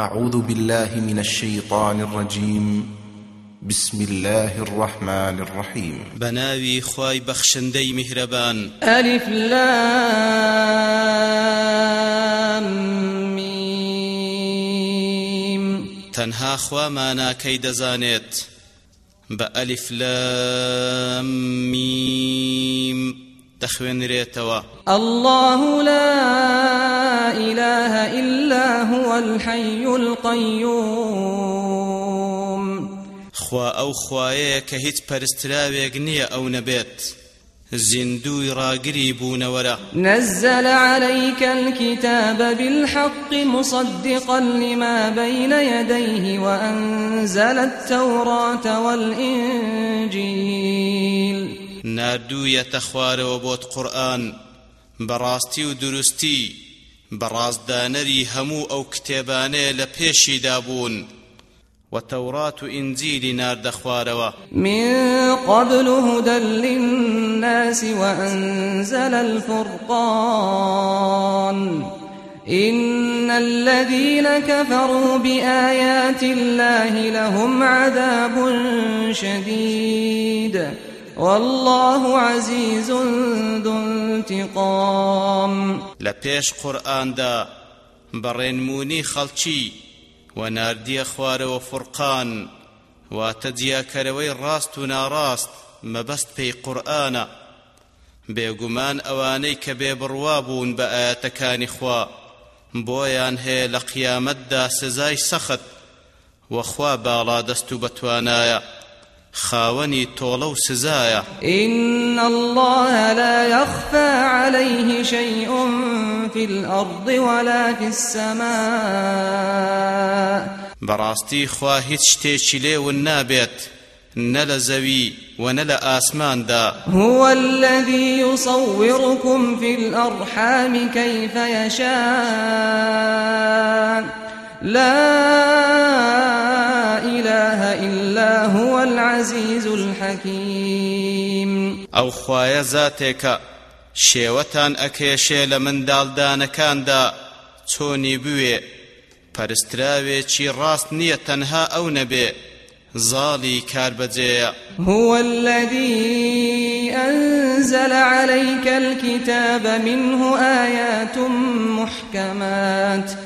أعوذ بالله من الشيطان الرجيم. بسم الله الرحمن الرحيم. بەناوی خوای بەخشندەی میهرەبان. ألف لام ميم. تەنها خوا ماناکەی دەزانێت بە ئەلف لام میم. دەخوێنرێتەوە الله لا إله إلا هو الحي القيوم. خوا ئەو خوایەیە کە هیچ پەرستراوێک نییە ئەو نەبێت. زیندوی ڕاگری بوونەوەرە. نزل عليك الكتاب بالحق مصدقا لما بين يديه وأنزل التوراة والإنجيل. ناردوویەتە خوارەوە بۆت قورآن بەڕاستی و دروستی بەڕازدانەری هەموو ئەو کتێبانەیە لە پێشی دابوون وتوراة إنجيل نار دخواروا من قبل هدى للناس وأنزل الفرقان. إن الذين كفروا بآيات الله لهم عذاب شديد. والله عزيز ذو انتقام. لپیش قرآن دا برنمونی خلچی و ناردیە خوارەوە فرقان واتە دیاکەرەوەی ڕاست و ناڕاست مەبەست پێی قورئانە بێگومان ئەوانەی کە بێبڕوا بوون بە ئاەتەکانی خوا بۆیان هەیە لە قیامەتدا سزای سەخت وەخوا باڵا دەست و بەتوانایە. خاوني تولو سزايا إن الله لا يخفى عليه شيء في الأرض ولا في السماء. براستي خواهد شتيشي لي والنابت نلا زوي ونلا آسمان دا هو الذي يصوركم في الأرحام كيف يشاء. لا إله إلا هو العزيز الحكيم. أو خوايا ذاتك شێوەتان ئەکێشێ لە منداڵدانەکاندا چۆنی بوێ پەرستراوێکی ڕاست نییە تەنها ئەو نەبێ زاڵی کاربەجێیە هو الذي أنزل عليك الكتاب منه آيات محكمات.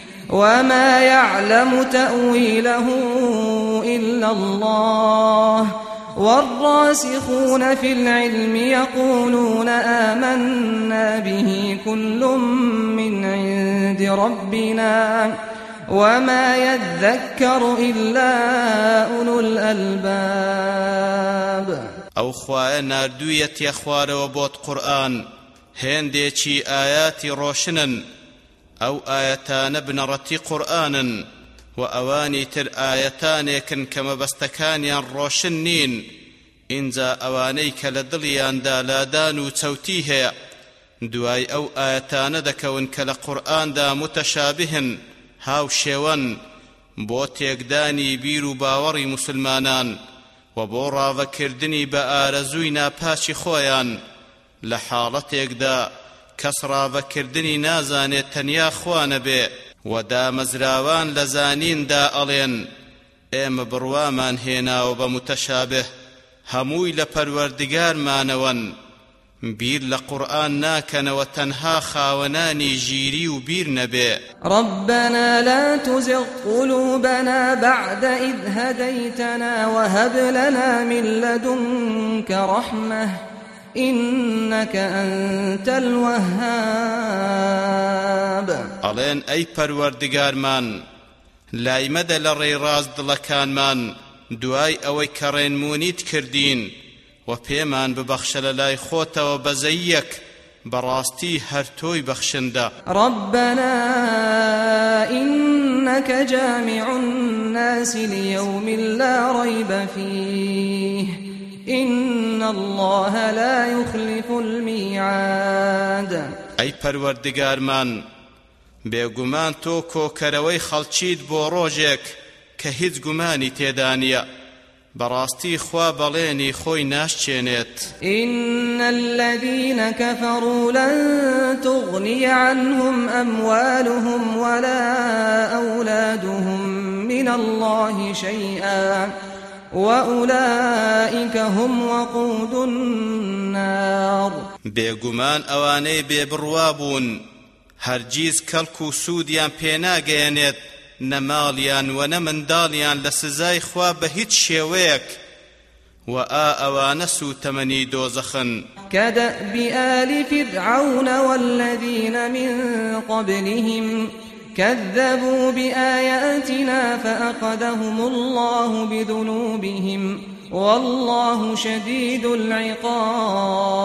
وما يعلم تأويله إلا الله والراسخون في العلم يقولون آمنا به كل من عند ربنا وما يذكر إلا أولو الألباب أو خوايا ناردوية يخوار وبوت قرآن هندي آيات روشنا ئەو ئاەتانە بنەڕەتی قورآنن و ئەوانی تر ئاەتانێکن کە مەبەستەکانیان ڕۆشن نین. ئینجا ئەوانەی کە لە دڵیاندا لادان و چەوتی هەیە. دوای ئەو ئاەتانە دەکەون کە لە قورئاندا متەشابهن هاو شێوەن بۆ تێکدانی بیر و باوەڕی مسلمانان و بۆ ڕاوەکردنی بە ئارەزووی ناپاچی خۆیان لە حاڵەتێکدا کەس ڕاوەکردنی نازانێت تەنیا خوا نەبێ و دامەزراوان لە زانیندا ئەڵێن ئێمە بڕوامان هێناوە بە متەشابه هەمووی لە پەروەردگارمانەوەن. بیر لە قورآن ناکەنەوە تەنها خاوەنانی ژیری و ربنا لا تزغ قلوبنا بعد إذ هديتنا وهب لنا من لدنك رحمة. إنك أنت الوهاب. ألين أي پروردگار من لای مەدە لە ڕێڕاز دڵەکانمان دوای ئەوەی کە ڕێنمونیت کردین و پێمان ببەخشە لە لای خۆتەوە بەزەیەک بەڕاستی هەرتۆی بەخشندە ربنا إنك جامع الناس ليوم لا ريب فيه. إن الله لا يخلف الميعاد. ئەی پەروەردگارمان بێگومان تۆ کۆکەرەوەی خەڵکیت بۆ ڕۆژێک کە هیچ گومانی تێدا نییە بەڕاستی خوا بەڵێنی خۆی ناشچێنێت. إن الذين كفروا لن تغني عنهم أموالهم ولا أولادهم من الله شيئا. وأولئك هم وقود النار. بێگومان ئەوانەی بێبڕوا بوون هەرگیز کەڵک و سوودیان پێناگەیەنێت نەماڵیان و نە منداڵیان لە سزای خوا بە هیچ شێوەیەک. و ئا ئەوانە سوتەمەنی دۆزەخن. كدأب آل فرعون والذين من قبلهم كذبوا بآياتنا فأخذهم الله بذنوبهم والله شديد العقاب.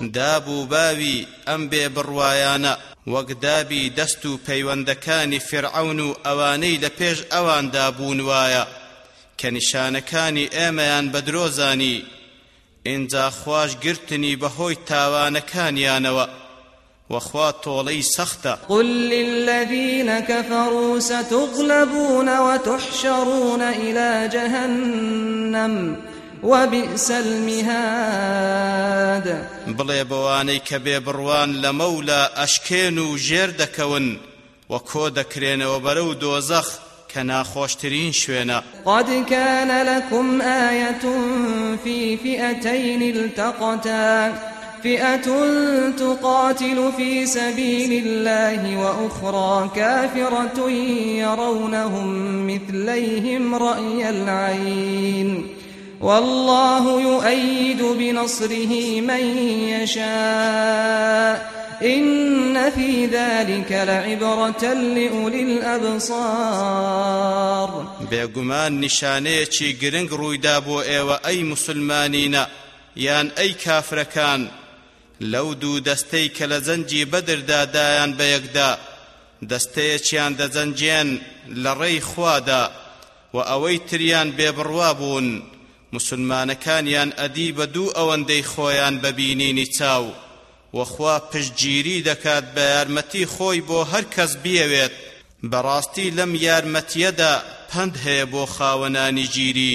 دابوو باوی ئەم بێ بڕوایانە وەک دابی دەست و پەیوەندەکانی فرعون و ئەوانەی لە پێش ئەواندا بوون وایە کە نیشانەکانی ئێمەیان بە درۆزانی ئینجا خوش گرتنی بەهۆی تاوانەکانیانەوە وخوا تۆڵەی سەختە قل للذين كفروا ستغلبون وتحشرون إلى جهنم وبئس المهاد. بڵێ بەوانەی کە بێ بڕوان لە مەولا ئەشکێن و ژێر دەکەون و کۆ دەکرێنەوە بەرەو دۆزەخ کە ناخۆشترین شوێنە قد كان لكم آية في فئتين التقتا. فئة تقاتل في سبيل الله وأخرى كافرة يرونهم مثليهم رأي العين والله يؤيد بنصره من يشاء إن في ذلك لعبرة لأولي الأبصار نیشانەیەکی گرنگ ڕوویدا بۆ ئێوە ئەی مسلمانینە یان ئەی کافرەکان لەو دوو دەستەی کە لە زەنجی بەدردا دایان بە یەکدا دەستەیەکیان دەزەنجێن لە ڕێی خوادا و ئەوەی تریان بێبڕوا بوون مسلمانەکانیان ئەدی بە دوو ئەوەندەی خۆیان ببینینی چاو وەخوا پشتگیری دەکات بە یارمەتی خۆی بۆ هەر کەس بیەوێت. بەڕاستی لەم یارمەتیەدا پند هەیە بۆ خاوەنانی گیری.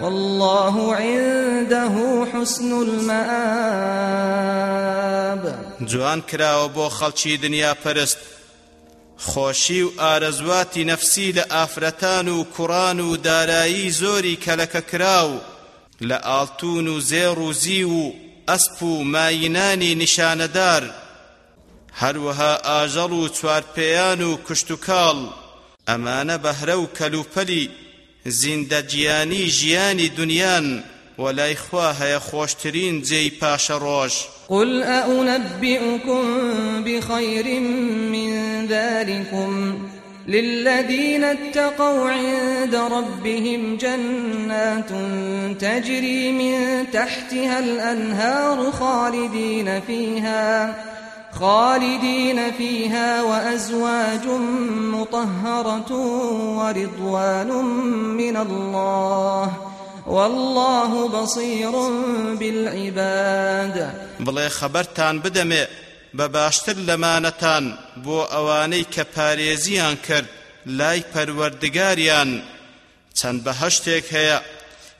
والله عنده حسن المآب. جوان کراوە بۆ خەڵکی دنیا پەرست. خۆشی و ئارەزواتی نەفسی لە ئافرەتان و کوڕان و دارایی زۆری کەلەکە کراو. لە ئاڵتون و زێڕ و زی و ئەسپ و ماینانی نیشانەدار. هەروەها ئاژەڵ و چوارپێیان و کشت و کاڵ. ئەمانە بەهرە و کەلوپەلی. زیندەجیانی ژیانی دنیان خوا هەیە خۆشترین جێی پاشە ڕۆژ قل أنبئكم بخير من ذلكم للذين اتقوا عند ربهم جنات تجري من تحتها الأنهار خالدين فيها خالدين فيها وأزواج مطهرة ورضوان من الله. والله بصير بالعباد. بڵێ خەبەرتان بدەمێ بە باشتر لەمانەتان بۆ ئەوانەی کە پارێزیان کرد لای پەروەردگاریان. چەند بەهەشتێک هەیە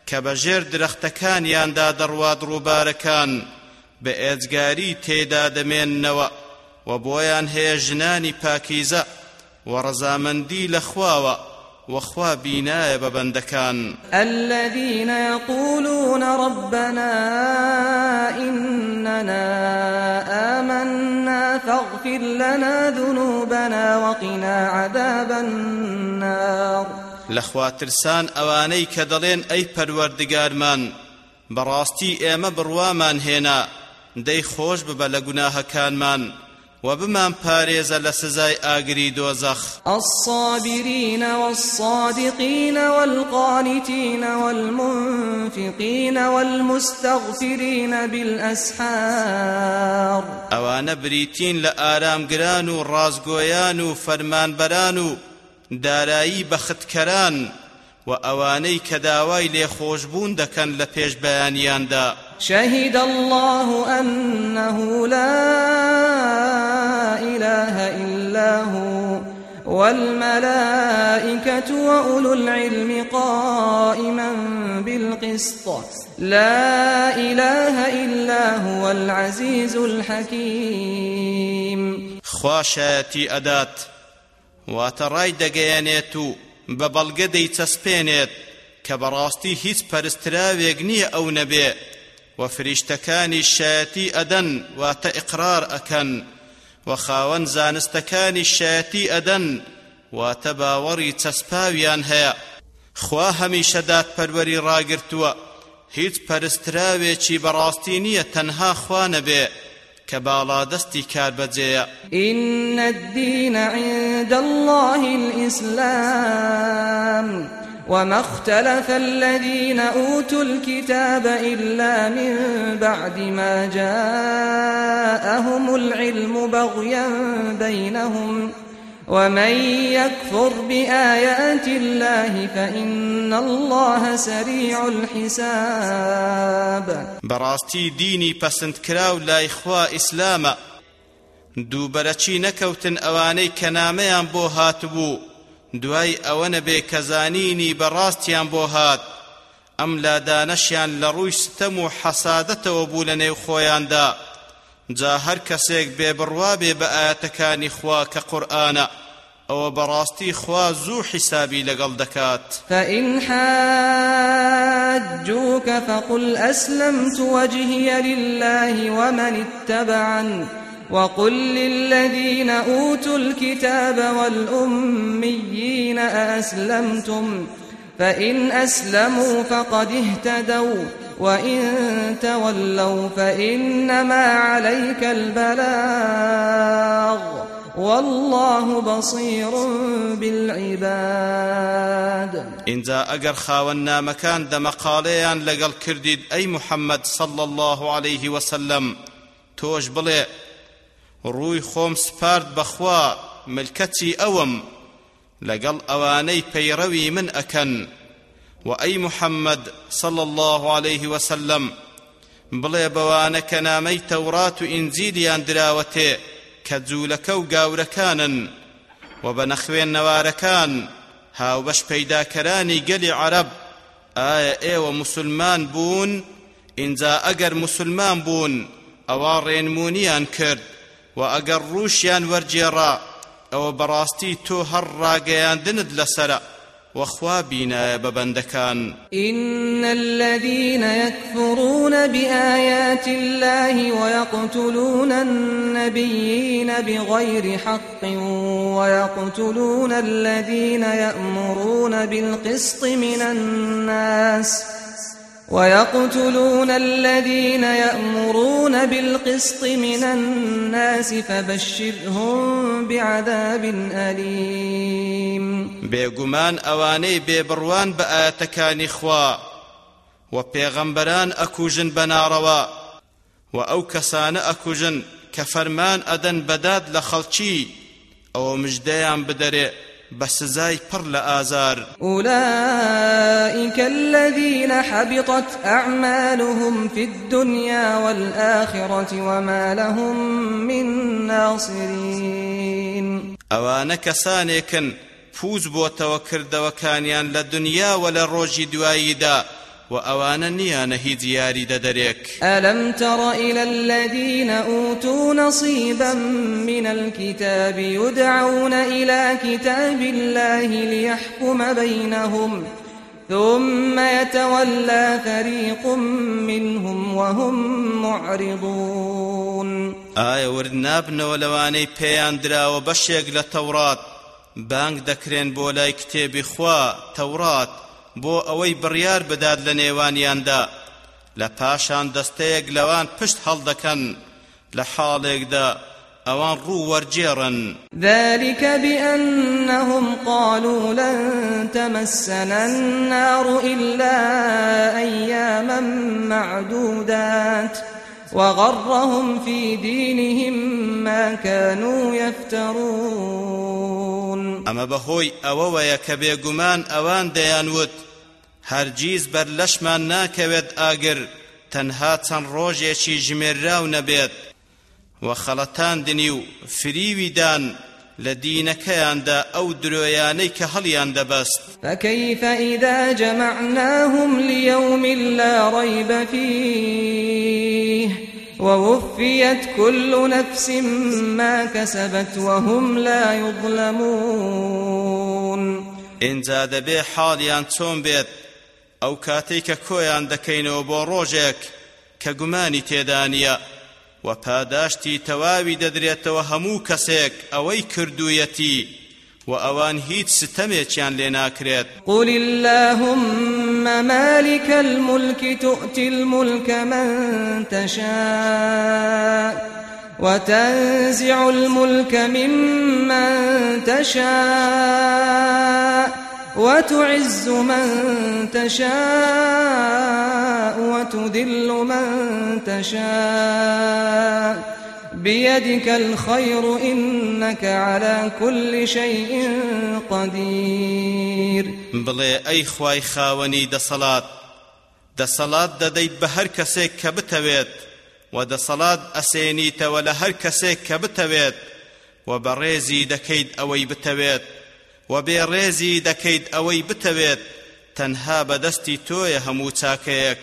کە بەژێر درەختەکانیاندا دەڕوات بە ئێجگاری تێدا دەمێننەوە و بۆیان هەیە ژنانی پاکیزە و ڕەزامەندی لە خواوە وخوا بینایە بە بەندەکان. الذين يقولون ربنا إننا آمنا فاغفر لنا ذنوبنا وقنا عذاب النار. لەخواترسان ئەوانەی کە دەڵێن ئەی پەروەردگارمان بەڕاستی ئێمە بڕوامان هێنا. دەی خۆش ببە لە گوناهەکانمان وە بمانپارێزە لە سزای ئاگری دۆزەخ الصابرين والصادقين والقانتين والمنفقين والمستغفرين بالأسحار ئەوان بریتین لە ئارامگران و ڕاستگۆیان و فەرمانبەران و دارایی بەختکەران. و ئەوانەی کە داوای لێخۆشببوون دەکەن لە بەیانیاندا شهد الله أنه لا إله إلا هو والملائكة وأولو العلم قائما بالقسط. لا إله إلا هو العزيز الحكيم. خواشاتي أدات واتە ڕای دەگەیەنێت و بە بەڵگە دەیچەسپێنێت کە بەڕاستی هیچ پەرستراوێک نییە ئەو نەبێ و فریشتەکانی شایەتی ئەدەن واتە ئیقرار ئەکەن و خاوەن زانستەکانی شایەتی ئەدەن واتە باوەڕی چەسپاویان هەیە. خوا هەمیشە دادپەروەری ڕاگرتووە. هیچ پەرستراوێکی بەڕاستی نییە تەنها خوا نەبێ. كبالا دستي كاربجيا إن الدين عند الله الإسلام وما اختلف الذين أوتوا الكتاب إلا من بعد ما جاءهم العلم بغيا بينهم. ومن يكفر بآيات الله فإن الله سريع الحساب براستي ديني پسند كراو لا إخوة إسلاما دووبەرەچی نەکەوتن ئەوانەی کە نامەیان بۆ هاتبوو دوای ئەوە نەبێ کەزانینی بەڕاستیان بۆ هات. ئەم لادانەشیان لە ڕووی ستەم و حەسادەتەوە بوو لە نێو خۆیاندا. جا بێبڕوا بێ بە ئاەتەکانی خوا کە قورئانە ئەوە بەڕاستی خوا زوو حیسابی لەگەڵ دەکات. فإن حاجوك فقل أسلمت وجهي لله ومن اتبعن وقل للذين أوتوا الكتاب والأميين أأسلمتم؟ فإن أسلموا فقد اهتدوا وإن تولوا فإنما عليك البلاغ والله بصير بالعباد. إنزا أجر خاونا مكان دم قاليان لقل كرديد أي محمد صلى الله عليه وسلم. توش بلي روي خوم سپارد بخوا ملكتي أوم. لقل أواني بيروي من أكن. وأي محمد صلى الله عليه وسلم. بڵێ بەوانە کە نامەی تەورات و ئینجیلیان کە جوولەکە و گاورەکانن و بە نەخوێن نەوارەکان هاوبەش پەیداکەرانی گەلی عەرەب. ئایا ئێوە مسلمان بوون؟ ئینجا ئەگەر مسلمان بوون ئەوە ڕێنمونیان کرد و ئەگەر ڕووشیان وەرجێڕا ئەوە بەڕاستی تۆ هەر ڕاگەیاندنت لەسرە. وخوابنا ببندكان إن الذين يكفرون بآيات الله ويقتلون النبيين بغير حق ويقتلون الذين يأمرون بالقسط من الناس ويقتلون الذين يأمرون بالقسط من الناس فبشرهم بعذاب أليم. بێگومان ئەوانەی بێبڕوان بە ئاەتەکانی خوا و پێغەمبەران ئەکوژن بەناڕەوە و ئەو کەسانە ئەکوژن کە فەرمان ئەدەن بەداد بدەرێ بسزاي پر لآزار. أولئك الذين حبطت أعمالهم في الدنيا والآخرة وما لهم من ناصرين. أوانا كسانيكن فوز بۆتەوە کردەوەکانیان لە دنیا و لە ڕۆژی دواییدا وأوانا نيان هيد ياري ددريك. ألم تر إلى الذين أوتوا نصيبا من الكتاب يدعون إلى كتاب الله ليحكم بينهم ثم يتولى فريق منهم وهم معرضون. آية ورنابن ولواني بيان درا وبشيق للتوراة بانك دكرين بولاي كتابي خوا توراة بۆ ئەوەی بڕیار بدات لە نێوانیاندا. لە پاشان دەستەیەک لەوان پشت هەڵدەکەن لە حاڵێکدا ئەوان ڕوو وەرجێڕن. ذلك بأنهم قالوا لن تمسنا النار إلا أياما معدودات. وغرهم في دينهم ما كانوا يفترون. ئەمە بەهۆی ئەوەوەیە کە بێگومان ئەوان دەیانوت هەرگیز بەر لەشمان ناکەوێت ئاگر تەنها چەند ڕۆژێکی ژمێراو نەبێت. و خەڵەتاندنی و فریویدان ئەو درۆیانەی کە هەڵیان دەبەست فكيف إذا جمعناهم ليوم لا ريب فيه؟ ووفيت كل نفس ما كسبت وهم لا يظلمون. حاڵیان چۆن بێت ئەو کاتەی کە کۆیان دەکەینەوە بۆ ڕۆژێک کە گومانی تێدانە و پاداشتی تەواوی دەدرێتەوە هەموو کەسێک ئەوەی کردوویەتی و ئەوان هیچ ستەمێکیان لێ ناکرێت. قل اللهم مالك الملك تؤتي الملك من تشاء وتنزع الملك ممن تشاء وتعز من تشاء وتذل من تشاء. بيدك الخير إنك على كل شيء قدير. بڵێ ئەی خوای خاوەنی دەسەڵات دەسەڵات دەدەیت بە هەر کەسێک کە بتەوێت و دەسەڵات ئەسێنیتەوە لە هەر کەسێک کە بتەوێت و بەڕێزی دەکەیت ئەوەی بتەوێت و بێڕێزی دەکەیت ئەوەی بتەوێت تەنها بەدەستی تۆیە هەموو چاکەیەک.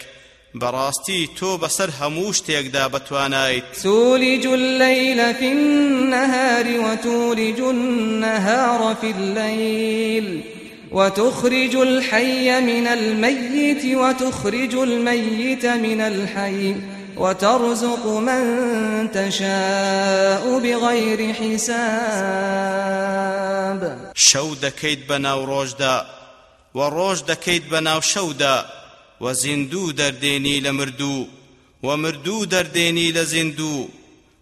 بەڕاستی تۆ بەسەر هەموو شتێکدا بەتوانایت تولج الليل في النهار وتولج النهار في الليل وتخرج الحي من الميت وتخرج الميت من الحي وترزق من تشاء بغير حساب. شەو دەکەیت بەناو ڕۆژدا و ڕۆژ دەکەیت بەناو شەودا و زیندوو دەردێنی لە مردوو و مردوو دەردێنی لە زیندوو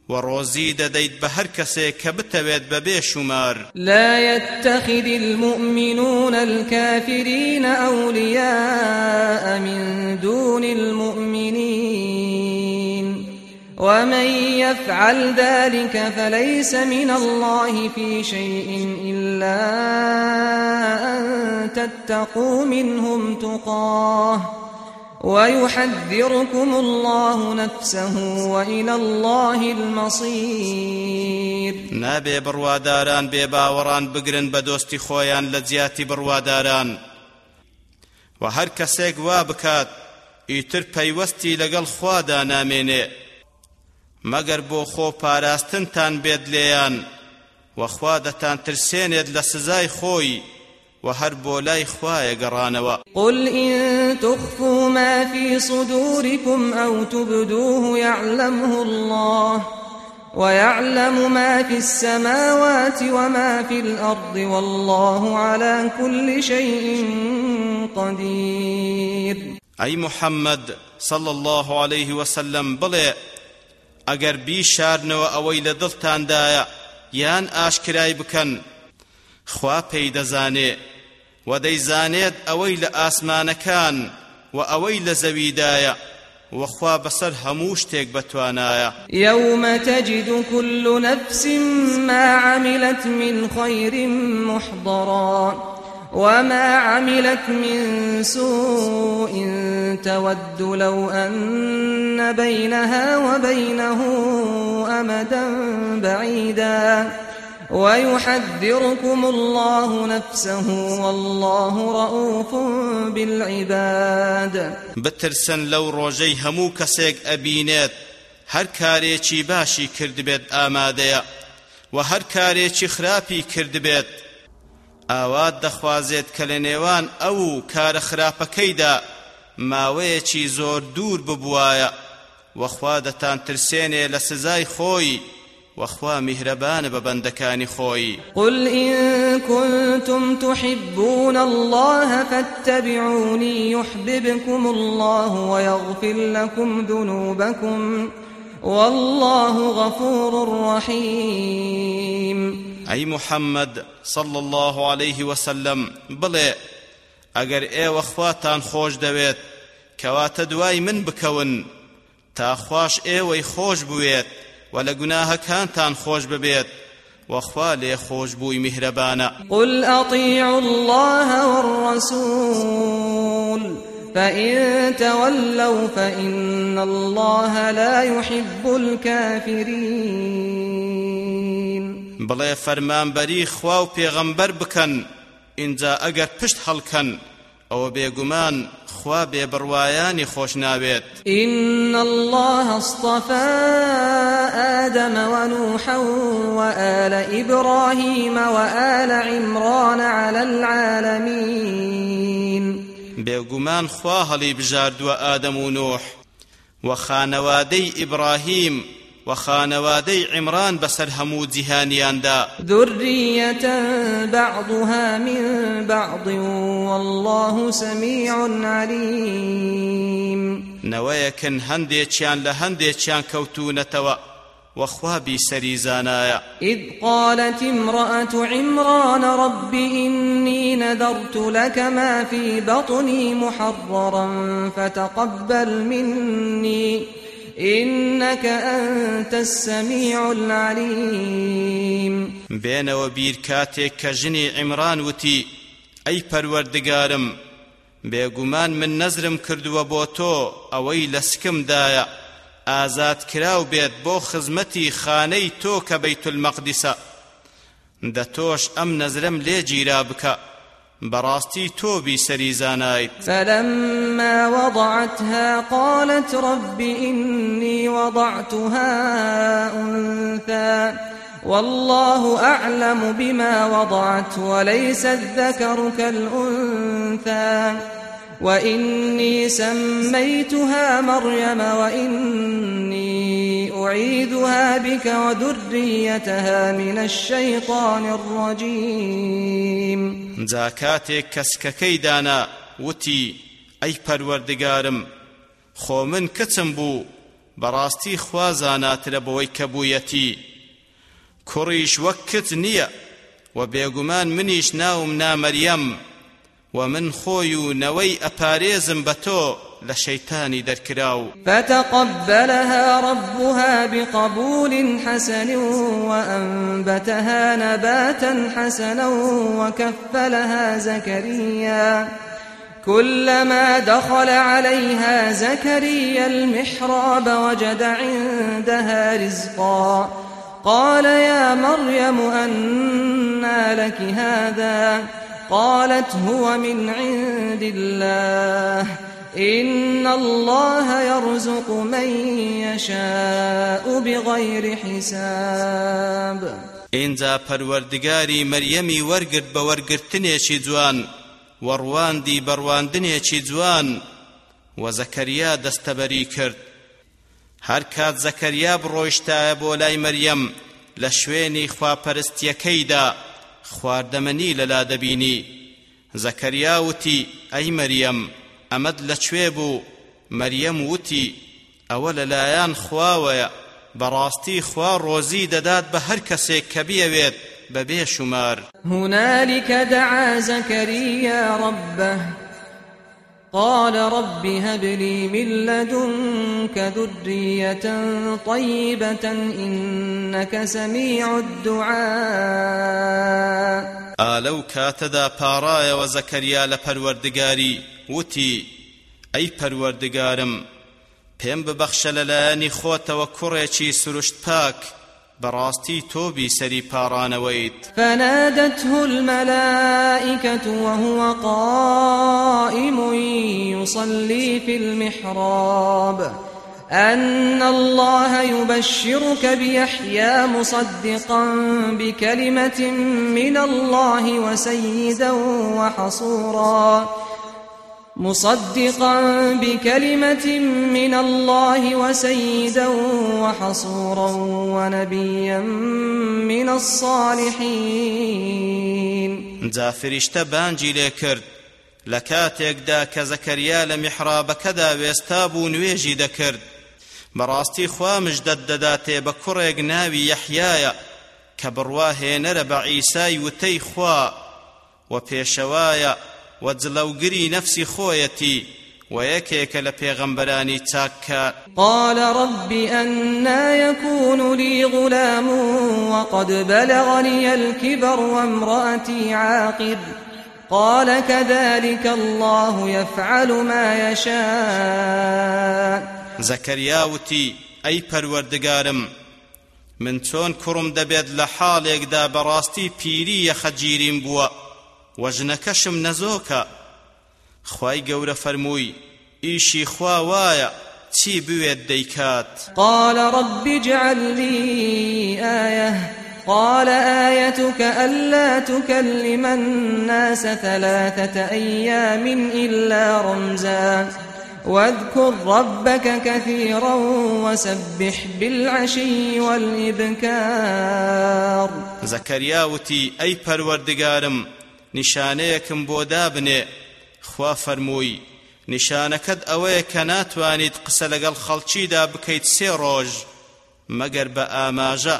و ڕۆزی دەدەیت بە هەر کەسێک کە بتەوێت بەبێ شومار لا يتخذ المؤمنون الكافرين أولياء من دون المؤمنين. ومن يفعل ذلك فليس من الله في شيء إلا أن تتقوا منهم تقاه ويحذركم الله نفسه وإلى الله المصير نابێ بڕواداران بێ باوەڕان بگرن بە دۆستی خۆیان لە جیاتی بڕواداران. و هەر کەسێک وا بکات ئیتر پەیوەستی لەگەڵ خوادا نامێنێ. مەگەر بۆ خۆ پاراستنتان بێت لێیان وەخوا دەتان ترسێنێت لە سزای خۆی وهر بولاي خوايا قرانوا قل إن تخفوا ما في صدوركم أو تبدوه يعلمه الله ويعلم ما في السماوات وما في الأرض والله على كل شيء قدير. أي محمد صلى الله عليه وسلم بلي ئەگەر بیشارنەوە ئەوەی لە دڵتاندایە یان ئاشکرای بکەن خوا پێی دەزانێ. و دەیزانێت ئەوەی لە ئاسمانەکان و ئەوەی لە زەویدایە وخوا بسر هموش تيك بتوانايا يوم تجد كل نفس ما عملت من خير محضرا وما عملت من سوء تود لو أن بينها وبينه أمدا بعيدا ويحذركم الله نفسه والله رؤوف بالعباد بترسن لەو ڕۆژەی هەموو کەسێک ئەبینێت هەر کارێکی باشی کردبێت ئامادەیە و هەر کارێکی خراپی کردبێت ئاوات دەخوازێت کە لە نێوان ئەو کارە خراپەکەیدا ماوەیەکی زۆر دوور ببوایە وەخوا دەتان ترسێنێ لە سزای خۆی وەخوا میهرەبانە بە بەندەکانی خۆی. قل إن كنتم تحبون الله فاتبعوني يحببكم الله ويغفر لكم ذنوبكم. والله غفور رحيم. أي محمد صلى الله عليه وسلم بڵێ ئەگەر ئێوە خواتان خۆش دەوێت کەواتە دوای من بکەون تا خوش ئێوەی خۆش بوێت و لە گوناهەکانتان خۆش ببێت وخوا لێ خۆش بووی میهرەبانە. قل أطيعوا الله والرسول. فإن تولوا فإن الله لا يحب الكافرين بڵێ فەرمانبەری خوا و پێغەمبەر بکەن اینجا ئەگەر پشت هەڵکەن ئەوە بێگومان خوا بێبڕوایانی خۆش ناوێت إن الله اصطفى آدم ونوحا وآل إبراهيم وآل عمران على العالمين بێگومان خوا هەڵی بژاردووە ئادەم و نوح. و خانەوادەی ئیبراهیم وخانوادي عمران بسر همو جهانياندا ذرية بعضها من بعض والله سميع عليم نويكن هندي چيان لهندي چيان كوتونتوا وخوابي سريزانايا. إذ قالت امرأة عمران رب إني نذرت لك ما في بطني محررا فتقبل مني. إنك أنت السميع العليم. بين وبير كاتك كجني عمران وتي ئەی پەروەردگارم بێگومان من نەزرم کردووە بۆ تۆ ئەوەی دایە. ئازاد کراو بێت بۆ خزمەتی خانەی تۆ کە بەیت المەقدسە دەتۆش ئەم نەزرم لێ گیرا بکە. بەڕاستی تۆ بیسەری زانایت فلما وضعتها قالت رب إني وضعتها أنثى. والله أعلم بما وضعت وليس الذكر كالأنثى. وإني سميتها مريم وإني أعيذها بك وذريتها من الشيطان الرجيم زاكاتك كسككي دانا وتي أي پروردگارم خو من بو براستي خوازانات لبوي كبويتي كريش وكت نية وبيقمان منيش ناوم نا مريم ومن خوي نوي أباريزم بتو لشيطاني دركراو فتقبلها ربها بقبول حسن وأنبتها نباتا حسنا وكفلها زكريا. كلما دخل عليها زكريا المحراب وجد عندها رزقا. قال يا مريم أنى لك هذا؟ قالت هو من عند الله. إن الله يرزق من يشاء بغير حساب. اینجا پەروەردگاری مەریەمی وەرگرت بە وەرگرتنێکی جوان وەڕواندی بەڕواندنێکی جوان و زەکەریا دەستەبەری کرد. هەر کات زەکەریا بڕۆیشتایە بۆ لای مەریەم لە شوێنی خواپەرستیەکەیدا خواردەمەنی لەلا دەبینی زەکەریا وتی ئەی مەریەم ئەمەد لەکوێ بوو؟ مەریەم وتی ئەوە لەلایەن خواوەیە. بەڕاستی خوا ڕۆزی دەدات بە هەر کەسێک کە بیەوێت بەبێ شومار. هنالك دعا زكريا ربه. قال رب هب لي من لدنك ذرية طيبة إنك سميع الدعاء. ئالەو کاتەدا پاڕایەوە زەکەریا لە پەروەردگاری وتی ئەی پەروەردگارم پێم ببەخشە لەلایەنی خۆتەوە کوڕێکی سروشت پاک براستي توبي سري بارانويت فنادته الملائكة وهو قائم يصلي في المحراب. أن الله يبشرك بيحيى مصدقا بكلمة من الله وسيدا وحصورا. مصدقا بكلمة من الله وسيدا وحصورا ونبيا من الصالحين. جا فریشتە بانجی لێ کرد. لە کاتێکدا کە زەکەریا لە میحرابەکەدا وێستا بوو نوێژی دەکرد. بەڕاستی خوا مژدەت دەداتێ بە کوڕێک ناوی یەحیایە کە خوا و جلەوگری نەفسی خۆیەتی ويكيك لبيغمبراني تاكا قال رب أنا يكون لي غلام وقد بلغني الكبر وامرأتي عاقب قال كذلك الله يفعل ما يشاء. زكريا وتي أي پروردگارم من چۆن کوڕم دەبێت لە حاڵێکدا بەڕاستی پیری یەخەجیریم بووە. وەژنەکەشم نەزۆکە. خوای گەورە فەرمووی ئیشی خوا وایە چی بوێت دەیکات؟ قال رب اجعل لي آية. قال آيتك ألا تكلم الناس ثلاثة أيام إلا رمزا. واذكر ربك كثيرا وسبح بالعشي والإبكار. زكريا وتي أي پروردگارم نیشانەیەکم بۆ دابنێ خوا فەرمووی نیشانەکەت ئەوەیە کە ناتوانیت قسە لەگەڵ خەڵکیدا بکەیت سێ ڕۆژ. مەگەر بە ئاماژە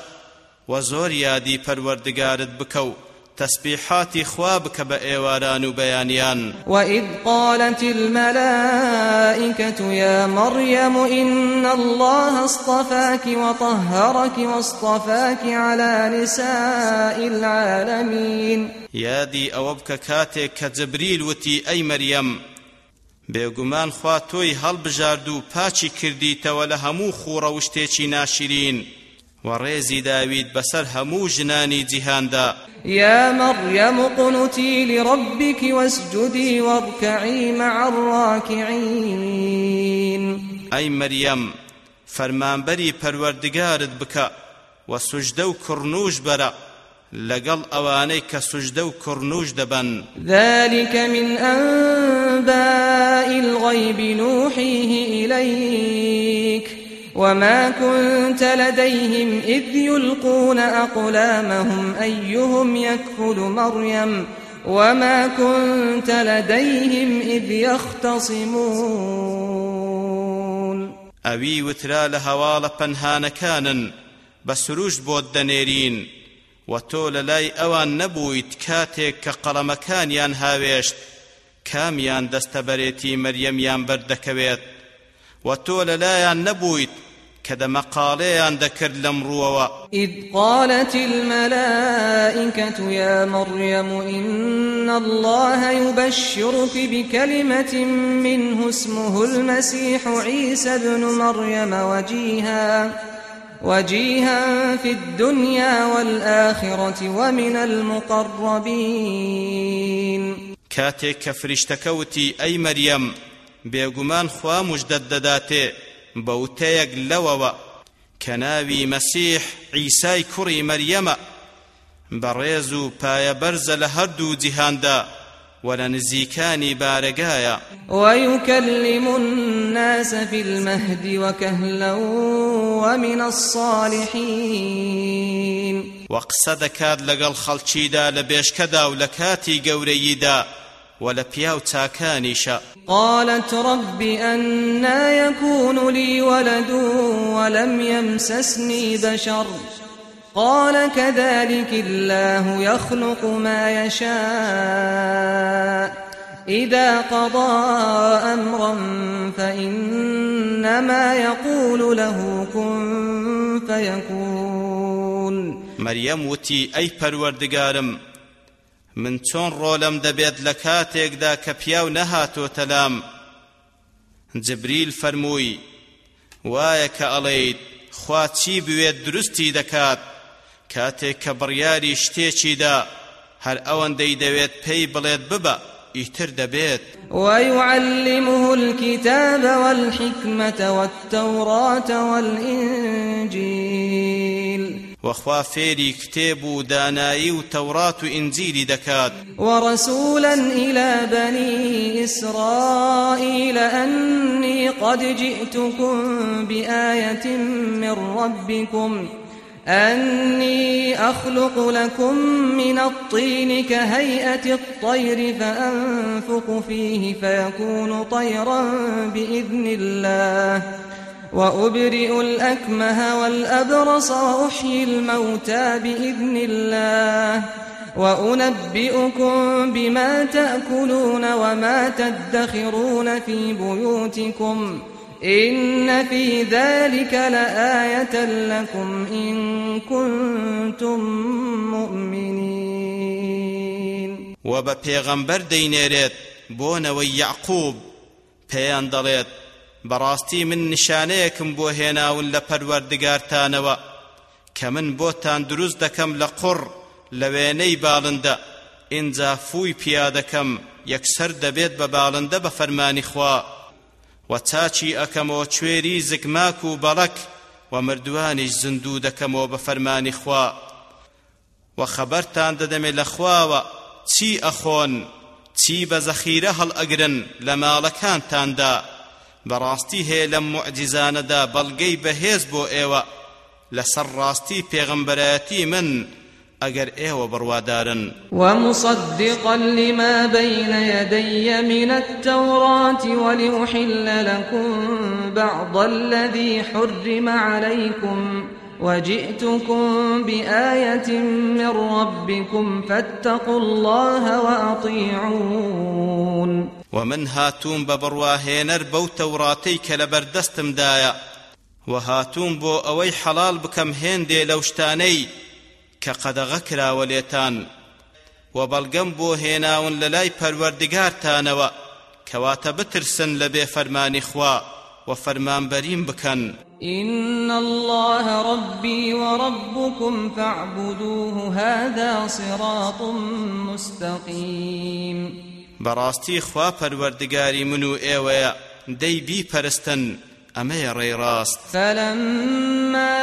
و زۆر یادی پەروەردگارت بکە و تسبيحات خوابك بأيواران بيانيان وإذ قالت الملائكة يا مريم إن الله اصطفاك وطهرك واصطفاك على نساء العالمين. یادی ئەوە بکە کاتێک کە جبریل وتی ئەی مریەم بێگومان خوا تۆی هەڵبژارد و پاکی کردیتەوە لە هەموو ناشرین. وە ڕێزی داویت بەسەر هەموو ژنانی جیهاندا. يا مريم قنتي لربك واسجدي واركعي مع الراكعين. ئەی مریەم فەرمانبەری پەروەردگارت بکە وسجدو كرنوش برا لقل أوانيك سجدو كرنوش دبن ذلك من أنباء الغيب نوحيه إليك. وما كنت لديهم إذ يلقون أقلامهم أيهم يكفل مريم وما كنت لديهم إذ يختصمون أوي وترا لهوال پنهانكانا بسروش بود دنيرين وتو للاي أوان نبويت كاتك كقلمكان يان هاويشت كام يان دستبريتي مريم يان بردكويت وتو للايان نبويت كذا مقاليان ذكر لمرووا إذ قالت الملائكة يا مريم إن الله يبشرك بكلمة منه اسمه المسيح عيسى بن مريم وجيها وجيها في الدنيا والآخرة ومن المقربين. كاتك كفرشتكوتي أي مريم بيغمان خوا مجدد بەوتەیەک لەوەوە. کە ناوی مەسیح عیسای کوڕی مەریەمە. بەڕێز و پایەبەرزە لە هەردوو جیهاندا ولا نزيكاني بارقايا ويكلم الناس في المهد وكهلا ومن الصالحين. وقصدكاد لقل خلچيدا لبيشكدا ولكاتي قوريدا ولا بياو تاكانيشا قالت رب أنا يكون لي ولد ولم يمسسني بشر. قال كذلك الله يخلق ما يشاء. إذا قضى أمرا فإنما يقول له كن فيكون. مريم وتي أي پروردگارم من چۆن ڕۆلم دەبێت لە کاتێکدا کە پیاو نەهاتۆتە لام جبریل فەرمووی وایە کە ئەڵێیت خوا چی بوێت دروستی دەکات؟ کاتێک کە بڕیاری شتێکیدا هەر ئەوەندەی دەوێت پێی بڵێت ببە ئیتر دەبێت. ويعلمه الكتاب والحكمة والتوراة والإنجيل وخوا فێری کتێب و دانایی و دەکات. ورسولا إلى بني إسرائيل أني قد جئتكم بآية من ربكم. أني أخلق لكم من الطين كهيئة الطير فأنفق فيه فيكون طيرا بإذن الله. وأبرئ الأكمه والأبرص وأحيي الموتى بإذن الله. وأنبئكم بما تأكلون وما تدخرون في بيوتكم. إن في ذلك لآية لكم إن كنتم مؤمنين. وە بە پێغەمبەر دەینێرێت بۆ نەوەی یەعقوب پێیان براستي من نشانيكم بو هناون لپروردگارتانوا كمن بوتان دروز دكم لقر لويني بالنده انزا فوي پیادكم يكسر دبيت ببالنده بفرماني خوا. وتاچي اكمو چويري زگماكو بلك ومردواني زندو دكمو بفرماني خوا. وخبرتان ددمي لخواوا چي اخون چی بە زەخیرە هەڵ ئەگرن لە ماڵەکانتاندا؟ بەڕاستی هەیە لەم معجزانەدا بەڵگەی بەهێز بۆ ئێوە لەسەر ڕاستی پێغەمبەرەتی من ئەگەر ئێوە بڕوادارن ومصدقا لما بين يدي من التوراة ولأحل لكم بعض الذي حرم عليكم. وجئتكم بآية من ربكم فاتقوا الله وأطيعون. ومن هاتون ببرواهينر بو توراتي كلبردستم دايا. وهاتون بو أوي حلال بكم هندي لوشتاني كقدغ كراوليتان وبلغم بو هيناون للاي پروردگارتانوا كواتا بترسن لبي فرماني خوا. وفرمان بريم بكن. إن الله ربي وربكم فاعبدوه هذا صراط مستقيم. بەڕاستی خوا پەروەردگاری من و ئێوەیە دەی بیپەرستن ئەمەیە ڕێڕاست فلما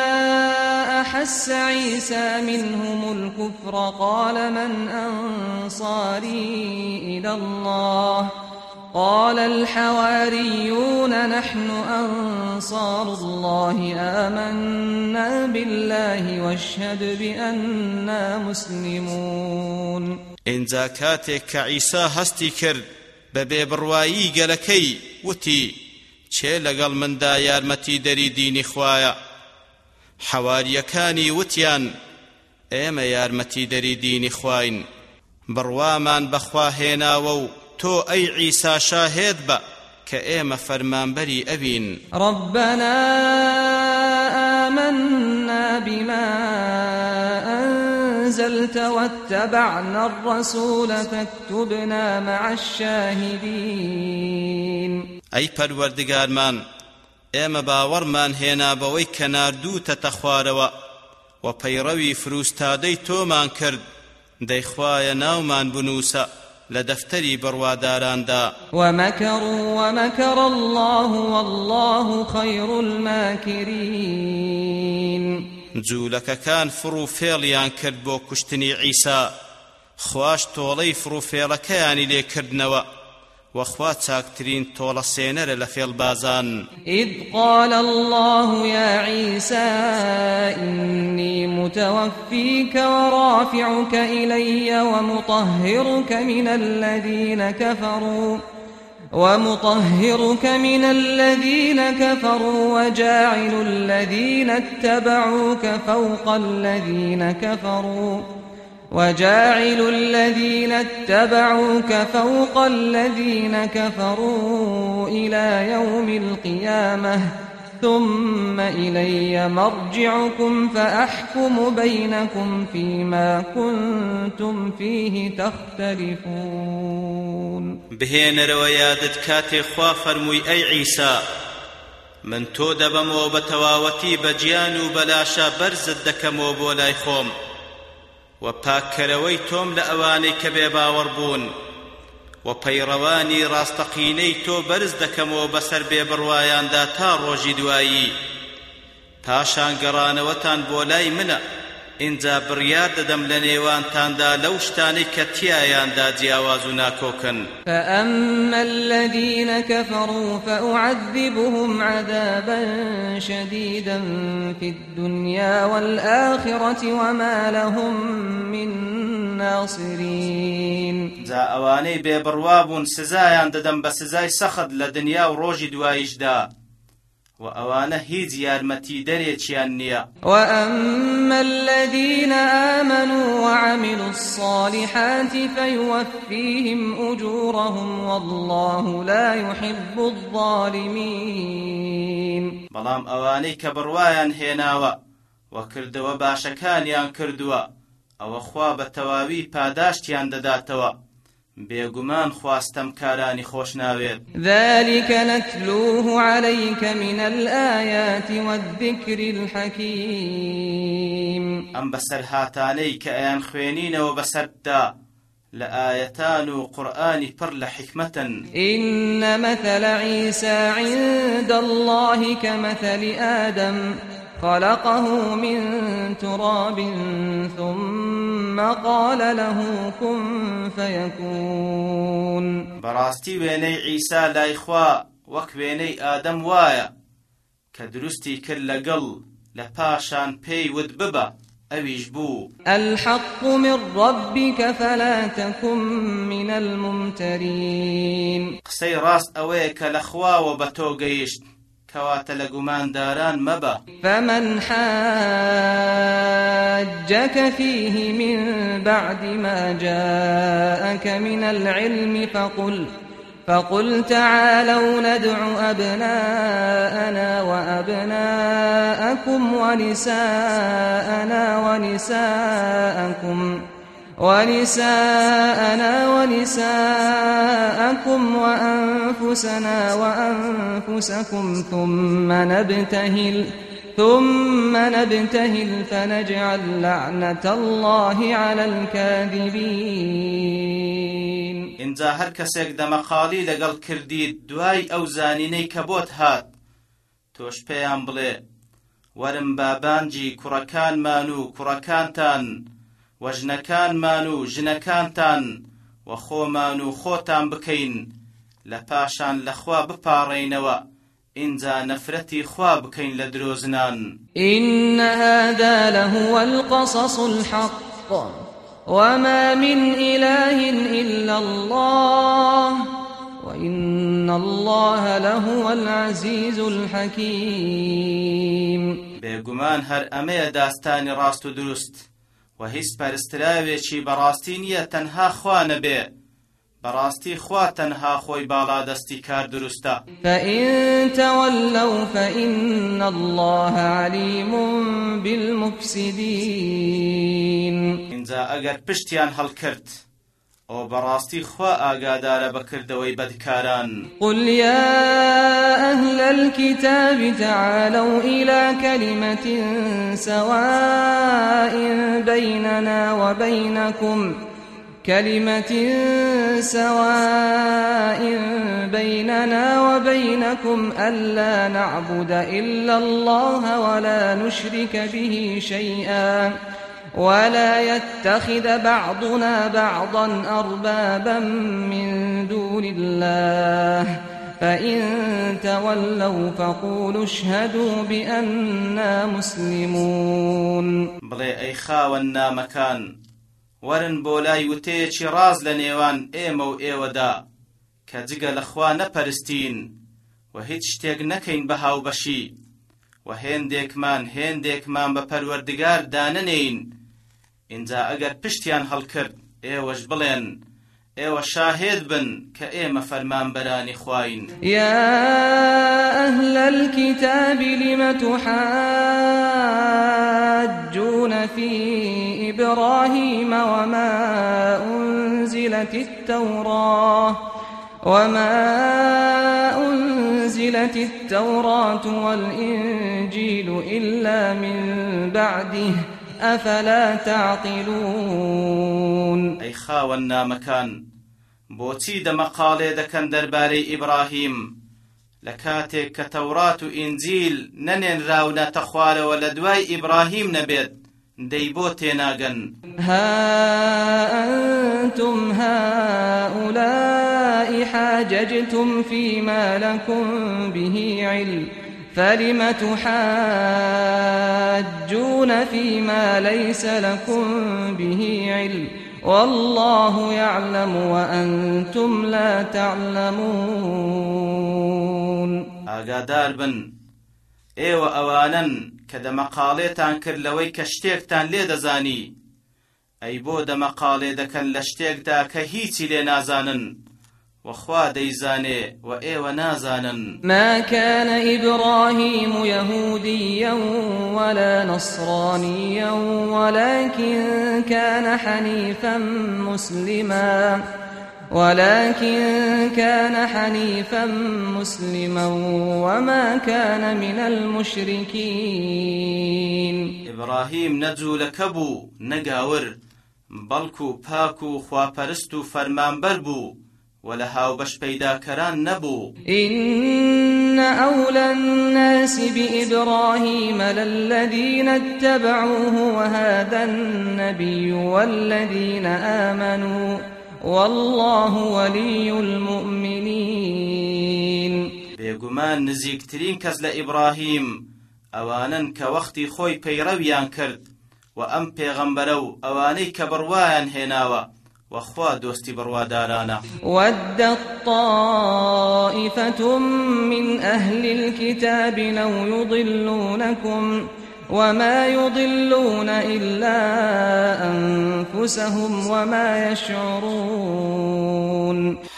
أحس عيسى منهم الكفر قال من أنصاري إلى الله؟ قال الحواريون نحن أنصار الله آمنا بالله واشهد بأننا مسلمون. کاتێک کە عیسا هەستی کرد بە بێبڕوایی گەلەکەی وتی چێ لەگەڵ مندا یارمەتی دەری دینی خوایە حەواریەکانی وتیان ئێمە یارمەتی دەری دینی خواین بڕوامان بەخوا هێناوە و تۆ ئەی عیسا شاهێد بە کە ئێمە فەرمانبەری ئەوین ربنا آمنا بما أنزلت واتبعنا الرسول فاكتبنا مع الشاهدين. ئەی پەروەردگارمان ئێمە باوەڕمان هێنا بەوەی کە ناردووتەتە خوارەوە و پەیڕەوی فروستادەی تۆمان کرد دەیخوایە ناومان بنووسە. لە دەفتەری بڕواداراندا. ومكروا ومكر الله والله خير الماكرين. جوولەکەکان فڕ و فێڵیان کرد بۆ کوشتنی عیسا. خوش تۆڵەی فڕوفێڵەکەیانی لێکردنەوە وخوا چاکترین تۆڵە سێنەرە لە فێڵبازان. إذ قال الله يا عيسى إني متوفيك ورافعك إلي ومطهرك من الذين كفروا ومطهرك من الذين كفروا وجاعل الذين اتبعوك فوق الذين كفروا. وجاعل الذين اتبعوك فوق الذين كفروا إلى يوم القيامة ثم إلي مرجعكم فأحكم بينكم فيما كنتم فيه تختلفون. بهێنەرەوە یادت کاتێ خوا فەرمووی ئەی عیسا من تۆ دەبەمەوە بە تەواوەتی بە گیان و بەلاشە بەرزت و پاککەرەوەی تۆم لە ئەوانەی کە بێ باوەڕ بوون. و پەیڕەوانی ڕاستەقینەی تۆ بەرز دەکەمەوە بەسەر بێبڕوایاندا تا ڕۆژی دوایی. پاشان گەڕانەوەتان بۆ لای منە. اینجا بڕیار دەدەم لە نێوانتاندا لەو شتانەی کە تیایاندا جیاواز و ناکۆکن فأما الذين كفروا فأعذبهم عذابا شديدا في الدنيا والآخرة وما لهم من ناصرين. جا ئەوانەی بێبڕوا بوون سزایان دەدەم بە سزای سەخت لە دنیا و ڕۆژی دواییشدا وأوانه هيز يارمتي دريتشيان نيا وأما الذين آمنوا وعملوا الصالحات فيوفيهم أجورهم والله لا يحب الظالمين. بلام أواني كبروايان هيناوا وكردوا باشكانيان كردوا أو خواب تواوي پاداشتيان دداتوا بێگومان خواستم کارانی خۆش ناوێت. ذلك نتلوه عليك من الآيات والذكر الحكيم. أم بسر هاتاني كأيان خوينين وبسردا لآيتان قرآن پر لحكمة إن مثل عيسى عند الله كمثل آدم. خلقه من تراب ثم قال له كن فيكون. براستي ويني عيسى لا إخوة وك ويني آدم وايا كدرستي كل قل لپاشان بي ود ببا أويش بو الحق من ربك فلا تكن من الممترين. قسي راست أويك لخوا وبتو فمن حاجك فيه من بعد ما جاءك من العلم فقل فقل تعالوا ندع أبناءنا وأبناءكم ونساءنا ونساءكم. ونساءنا ونساءكم وأنفسنا وأنفسكم ثم نبتهل ثم نبتهل فنجعل لعنة الله على الكاذبين. إنجا هر كسيك دمقالي لقل كرديد دواي أو زانيني كبوت هات. توش بيان بلي ورم بابانجي كركان مانو كركانتان و ژنەکانمان و ژنەکانتان و خۆمان و خۆتان بکەین لە پاشان لەخوا بپاڕێنەوە اینجا نەفرەتی خوا بکەین لە درۆزنان. إن هذا لهو القصص الحق وما من إله إلا الله وإن الله لهو العزيز الحكيم. بێگومان هەر ئەمەیە داستانی ڕاست و دروست. و هیچ پەرستراوێکی بەڕاستی نییە تەنها خوا نەبێ. بەڕاستی خوا تەنها خۆی باڵادەستی کار دروستە. تولوا فإن الله عليم بالمفسدين. اینجا ئەگەر پشتیان هەڵکرد ئەو بەڕاستی خوا ئاگادارە بەکردەوەی بەدکاران. قل يا أهل الكتاب تعالوا إلى كلمة سواء بيننا وبينكم. كلمة سواء بيننا وبينكم ألا نعبد إلا الله ولا نشرك به شيئا. ولا يتخذ بعضنا بعضا أربابا من دون الله. فإن تولوا فقولوا اشهدوا بأننا مسلمون. بڵێ ئەی خاوەن نامەکان وەرن بۆ لای وتەیەکی ڕاز لە نێوان ئێمە و ئێوەدا کە جگە لەخوا نەپەرستین و هیچ شتێک نەکەین بە هاوبەشی و اینجا ئەگەر پشتیان هەڵکرد ئێوەش بڵێن ئێوە شاهێد بن کە ئێمە فەرمانبەرانی خواین يا أهل الكتاب لم تحاجون في إبراهيم وما أنزلت التوراة وما أنزلت التوراة والإنجيل إلا من بعده. أفلا تعقلون؟ ئەی خاوەن نامەکان بۆچی دەمەقاڵێ دەکەن دەربارەی ئیبراهیم لە کاتێک کە تەورات و ئینجیل نەنێنراونەتە خوارەوە لە دوای ئیبراهیم نەبێت دەی بۆ تێناگەن ها أنتم هؤلاء حاججتم فيما لكم به علم. فلم تحاجون فيما ليس لكم به علم والله يعلم وأنتم لا تعلمون. ئاگادار بن. ئێوە ئەوانن کە دەمەقاڵێتان کرد لەوەی کە شتێکتان لێ دەزانی. ئەی بۆ دەمەقاڵێ دەکەن لە شتێکدا کە هیچی وخوا دەیزانێ و ئێوە نازانن ما كان إبراهيم يهوديا ولا نصرانيا ولكن كان حنيفا مسلما. ولكن كان حنيفا مسلما وما كان من المشركين. إبراهيم نەجوو لە کەبوو نەگاور بەڵکو پاک و خواپەرست و فەرمانبەر بوو و لە هاوبەش پەیداکەران نەبوو إن أولى الناس بإبراهيم للذين اتبعوه وهذا النبي والذين آمنوا. والله ولي المؤمنين. بێگومان نزیکترین کەس لە ئیبراهیم ئەوانن کە وەختی خۆی پەیڕەویان کرد و ئەم پێغەمبەرە وخوا دوستي بروادارانا ودت طائفة من أهل الكتاب لو يضلونكم وما يضلون إلا أنفسهم وما يشعرون.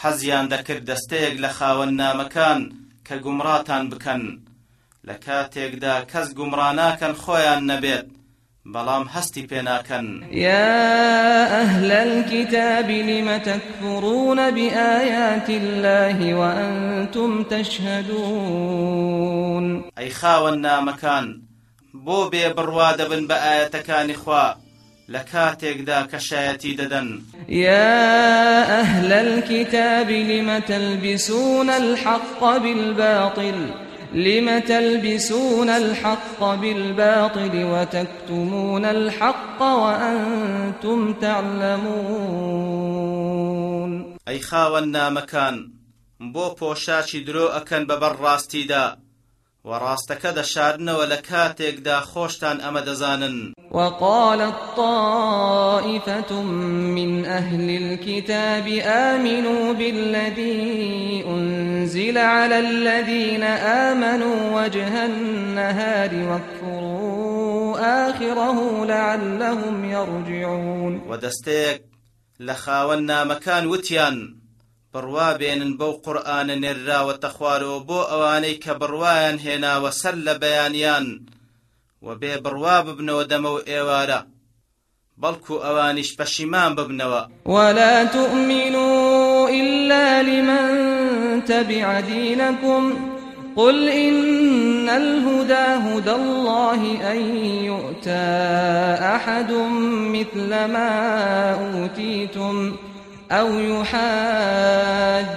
حزيان ذكر دستيق لخاونا مكان كقمراتان بكن لكاتيك دا كز قمراناكن خويان نبيت بلام هستي بيناكن يا أهل الكتاب لم تكفرون بآيات الله وأنتم تشهدون؟ أي خاونا مكان بڕوا دەبن بە ئاەتەکانی خوا لە کاتێکدا کەشایەتی دەدەن. يا أهل الكتاب لم تلبسون الحق بالباطل؟ لم تلبسون الحق بالباطل وتكتمون الحق وأنتم تعلمون. أي خاونا مكان بۆ پۆشاچی درۆ ئەکەن بەبەر ڕاستیدا وەڕاستەکە دەشارنەوە لە کاتێکدا خۆشتان ئەمە دەزانن. وقالت طائفة من أهل الكتاب آمنوا بالذي أنزل على الذين آمنوا وجه النهار واكفروا آخره لعلهم يرجعون. ودستيك لخاونا مكان وتيان. بڕوا بێنن بەو قورآانە نێراوەتە خوارەوە بۆ ئەوانەی کە بڕوایان هێناوە سەر لە بەیانیان و بێ بڕوا ببنەوە دەمە و ئێوارە بەڵکو ئەوانیش پەشیمان ببنەوە ولا تؤمنوا إلا لمن تبع دينكم قل إن الهدى هدى الله أن يؤتى أحد مثل ما أوتيتم. أو يحاجوكم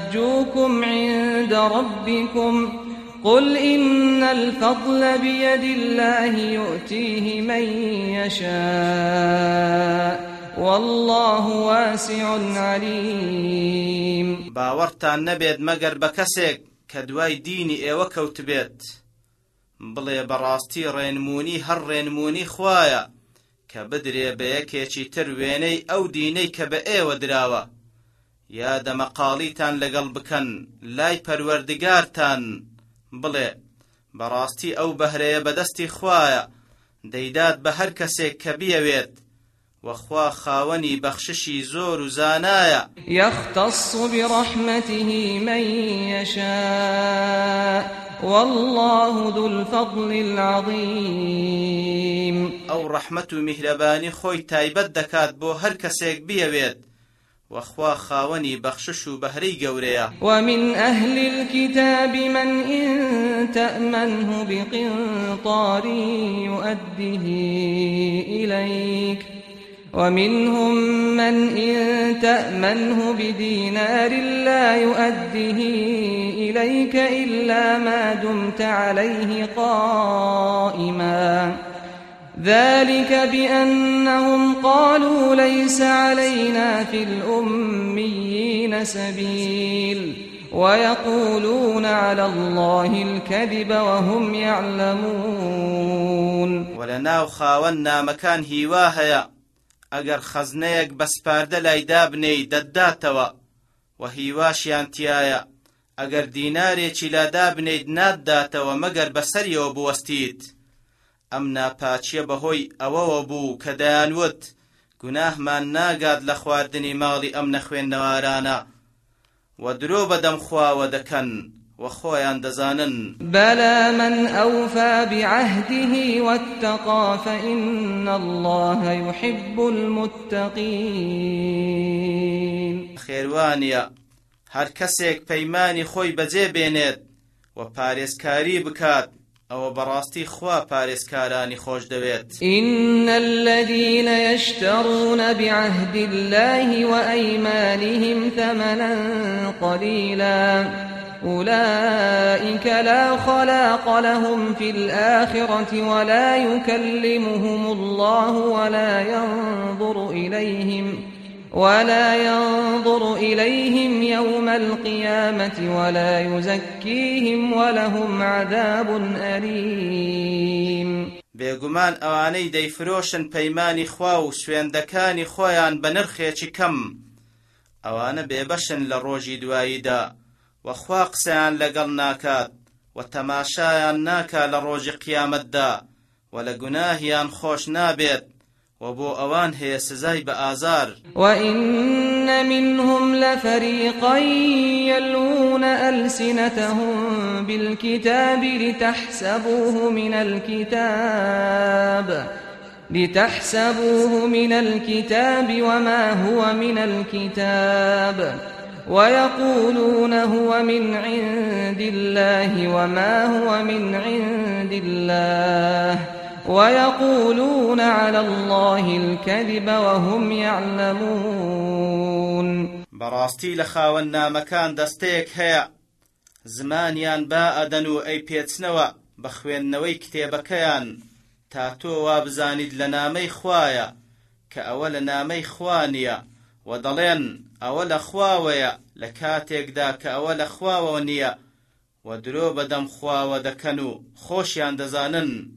عند ربكم قل إن الفضل بيد الله يؤتيه من يشاء والله واسع عليم. باوەڕتان نەبێت مەگەر بە کەسێک کە دوای دینی ئێوە کەوت بێت بڵێ بەڕاستی ڕێنمونی هەر ڕێنمونی خوایە کە بدرێ بە یەکێکی تر وێنەی ئەو دینەی یا دەمەقاڵیتان لەگەڵ بکەن لای پەروەردگارتان. بڵێ بەڕاستی ئەو بەهرەیە بەدەستی خوایە دەیدات بە هەر کەسێک کە بیەوێت. وخوا خاوني بخششي زور زانايا يختص برحمته من يشاء والله ذو الفضل العظيم أو رحمة مهرباني خوي تايبت دكات بو هر كسيك بيويت وخوا خاوني بخشش بهري قوريا ومن أهل الكتاب من إن تأمنه بقنطار يؤده إليك. ومنهم من إن تأمنه بدينار لا يؤده إليك إلا ما دمت عليه قائماً. ذلك بأنهم قالوا ليس علينا في الأميين سبيل ويقولون على الله الكذب وهم يعلمون. ولناو خاونا مكان هیوا ئەگەر خەزنەیەک بەسپاردە لای دابنەی دەداتەوە و هیواشیان تایە ئەگەر دینارێکی لادا بنیت نادداتەوە مەگەر بەسەریەوە بوەستیت ئەم ناپاچیە بەهۆی ئەوەوە بوو کە دەیانوت گوناهمان ناگات لە خواردنی ماڵی ئەم نەخوێندنەوارانە. و درۆ بەدەم خواوە دەکەن وخويان دزانن بلى من أوفى بعهده واتقى فإن الله يحب المتقين خيروانيا هر کەسێک پەیمانی خۆی بەجێ بێنێت و پارێزکاری بکات. ئەوە بەڕاستی خوا پارێزکارانی خۆش دەوێت. إن الذين يشترون بعهد الله وأيمانهم ثمنا قليلا. أولئك لا خلاق لهم في الآخرة ولا يكلمهم الله ولا ينظر إليهم. ولا ينظر إليهم يوم القيامة ولا يزكيهم ولهم عذاب أليم. بێگومان ئەوانەی دەیفرۆشن پەیمانی خوا و سوێندەکانی خۆیان بە نرخێکی کەم. ئەوانە بێبەشن لە ڕۆژی دواییدا وەخوا قسەیان لەگەڵ ناکات و تەماشایان ناکا لە ڕۆژی قیامەتدا و لە وبو أوان هي سزاي بآزار وإن منهم لفريقا يلون ألسنتهم بالكتاب لتحسبوه من الكتاب لتحسبوه من الكتاب وما هو من الكتاب ويقولون هو من عند الله وما هو من عند الله. ويقولون على الله الكذب وهم يعلمون براستي لخاونا مكان دستيك هيا زمانيان با أدنو أي بيتسنوا بخوينوي كتابكيان تاتو وابزاند لنامي خوايا كأول نامي خوانيا ودلين أول خواويا لكاتيك دا كأول خواونيا ودرو بدم خواو دكنو خوشيان دزانن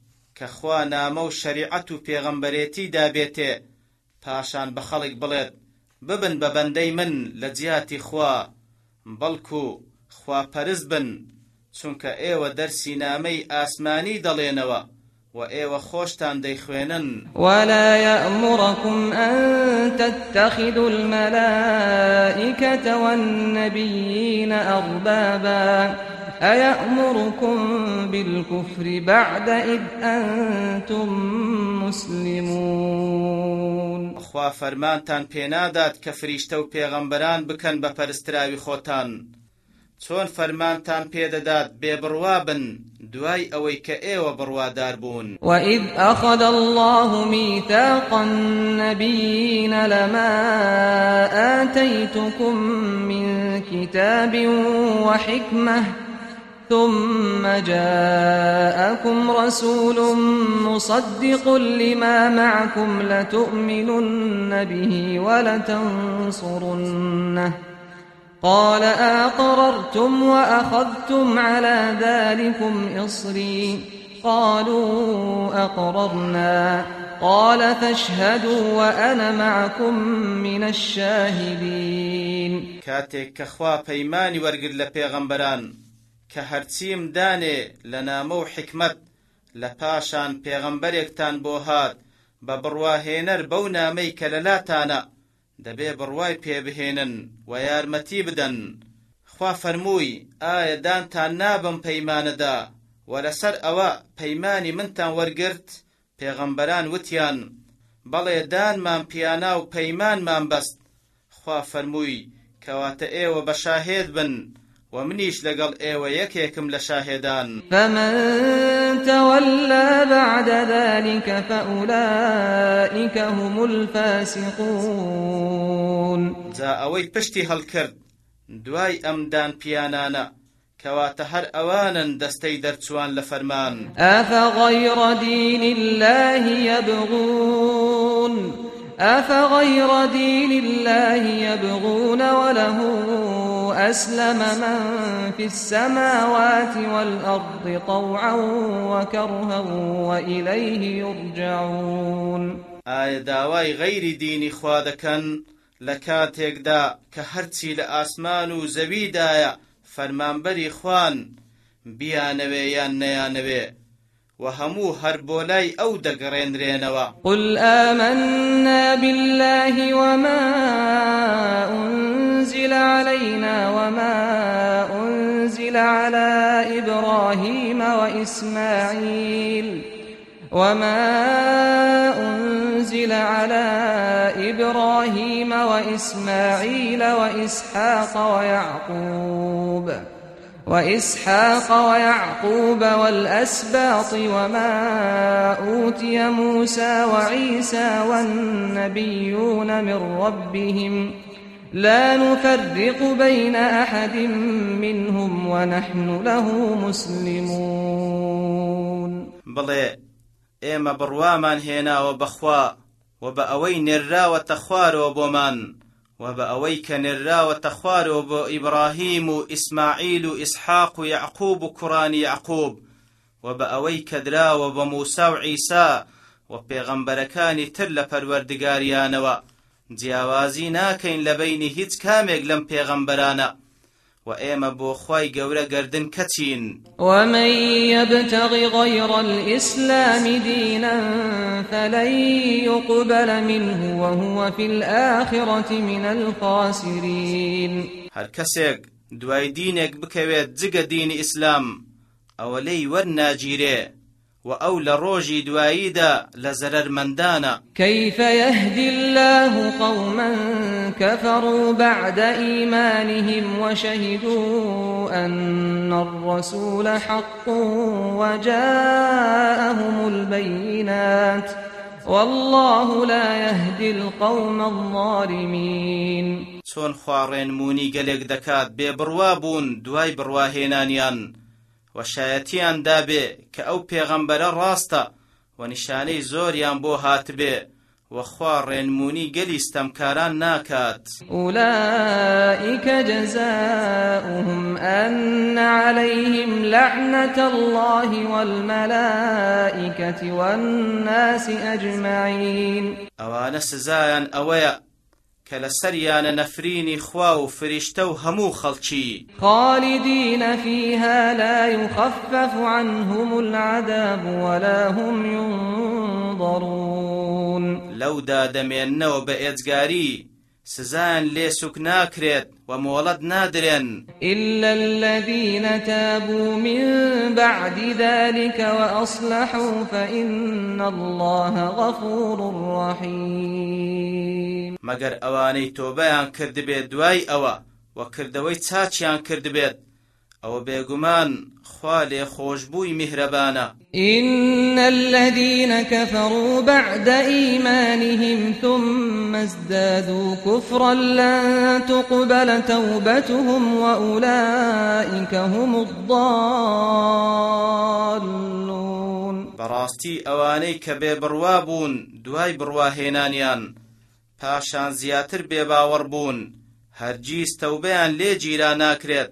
کە خوا نامە و شەریعەت و پێغەمبەرێتی دابێتێ پاشان بە خەڵک بڵێت ببن بە بەندەی من لە جیاتی خوا بەڵکو خواپەرست بن چونکە ئێوە دەرسی نامەی ئاسمانی دەڵێنەوە وإيوة خوشتان ديخوينن ولا يأمركم أن تتخذوا الملائكة والنبيين أربابا أيأمركم بالكفر بعد إذ أنتم مسلمون؟ خوا فرمانتان پێنادات کە فریشتە و پێغەمبەران بکەن بە پەرستراوی خۆتان. چۆن فەرمانتان پێدەدات بێبڕوا بن دوای ئەوەی کە ئێوە بڕوادار بوون. وإذ أخذ الله ميثاق النبيين لما آتيتكم من كتاب وحكمة ثم جاءكم رسول مصدق لما معكم لتؤمنن به ولتنصرنه. قال أقررتم وأخذتم على ذلكم إصري. قالوا أقررنا. قال فاشهدوا وأنا معكم من الشاهدين. كاتك كخوا بيماني ورقل لبيغمبران كهرتيم داني لنا مو حكمت لپاشان پێغەمبەرێکتان بۆ هات بە بڕواهێنەر بەو نامەی کە لەلاتانە دەبێ بڕوای پێبهێنن و یارمەتی بدەن. خوا فەرمووی ئایا دانتان نابم پەیمانەدا و لەسەر ئەوە پەیمانی منتان وەرگرت؟ پێغەمبەران وتیان بەڵێ دانمان پیانا و پەیمانمان بەست. خوا فەرمووی کەواتە ئێوە بە شاهێد بن. ومنيش لقل أيوه يكيكم لشاهدان فمن تولى بعد ذلك فأولئك هم الفاسقون. زا اوي پشتی هەڵکرد دوای ئەمدان پیانانە کەواتە هەر ئەوانن دەستەی دەرچوان لە فەرمان. ئەفغەیڕ دین الله يبغون؟ أفغير دين الله يبغون وله أسلم من في السماوات والأرض طوعا وكرها وإليه يرجعون. ئایا داوای غەیری دینی خوا دەکەن لە کاتێکدا کە هەرچی لە ئاسمان و زەویدایە فەرمانبەری خوان. بیانەوێ یان وهمو هربولاي أو دقرين رينوا قل آمنا بالله وما أنزل علينا وما أنزل على إبراهيم وإسماعيل وما أنزل على إبراهيم وإسماعيل وإسحاق ويعقوب وإسحاق ويعقوب والأسباط وما أوتي موسى وعيسى والنبيون من ربهم لا نفرق بين أحد منهم ونحن له مسلمون. بلي إما بروامان هنا وبخوا وبأوين الرا وتخوار وبومان و بە ئەوەی کە نێراوەتە خوارەوە بۆ ئیبراهیم و ئیسماعیل و ئیسحاق و یعقوب و کوڕانی یعقوب و بە ئەوەی کە دراوە بە موسا و عیسا و پێغەمبەرەکانی تر لە پەروەردگاریانەوە. جیاوازی ناکەین لە بینی هیچ کامێک لەم پێغەمبەرانە. وإيما بوخواي قورا قردن كتين. ومن يبتغ غير الإسلام دينا فلن يقبل منه وهو في الآخرة من الخاسرين. هر كسيك دواي دينك بكويت زق دين إسلام أولي ورناجيري وأو لروجي دوايدا لزرر مندانا. كيف يهدي الله قوما كفروا بعد إيمانهم وشهدوا أن الرسول حق وجاءهم البينات؟ والله لا يهدي القوم الظالمين. چۆن خواڕێنمونی گەلێک دەکات بێبڕوا بوون دوای بڕواهێنانیان وەشایەتیان دابێ کە ئەو پێغەمبەرە ڕاستە و نیشانەی زۆریان بۆ هاتبێ وخوا ڕێنمونی گەلی ستەمکاران ناکات. أولئك جزاؤهم أن عليهم لعنة الله والملائكة والناس أجمعين. أوان سزايا أويا کە لە سەریانە نەفرینی خوا و فریشتە و هەموو خەڵکی. خالدين فيها لا يخفف عنهم العذاب ولا هم ينظرون لەودا دەمێننەوە بە ئێجگاری سزان لێ سوک ناکرێت ومولد نادرا إلا الذين تابوا من بعد ذلك وأصلحوا فإن الله غفور رحيم. مگر كرد بيت دواي أوا وكردوي تاچيان كرد بيت أو بيغمان خوالي خوشبوي مهربانا إن الذين كفروا بعد إيمانهم ثم ازدادوا كفرا لن تقبل توبتهم وأولئك هم الضالون. براستي أواني كبي بروابون دواي برواهينانيان پاشان زیاتر بێباوەڕ بوون. هەرگیز تەوبەیان لێ گیرا ناکرێت.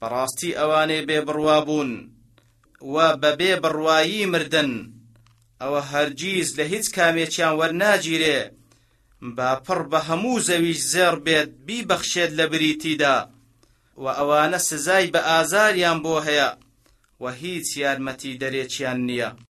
بەڕاستی ئەوانەی بێبڕوا بوون و بەبێ بڕوایی مردن. ئەوە هەرگیز لە هیچ کامێکیان وەرناگیرێ. با پڕ بە هەموو زەویش زێڕ بێت بیبەخشێت لە بریتیدا. و ئەوانە سزای بە ئازاریان بۆ هەیە و هیچ یارمەتی دەرێکیان نییە.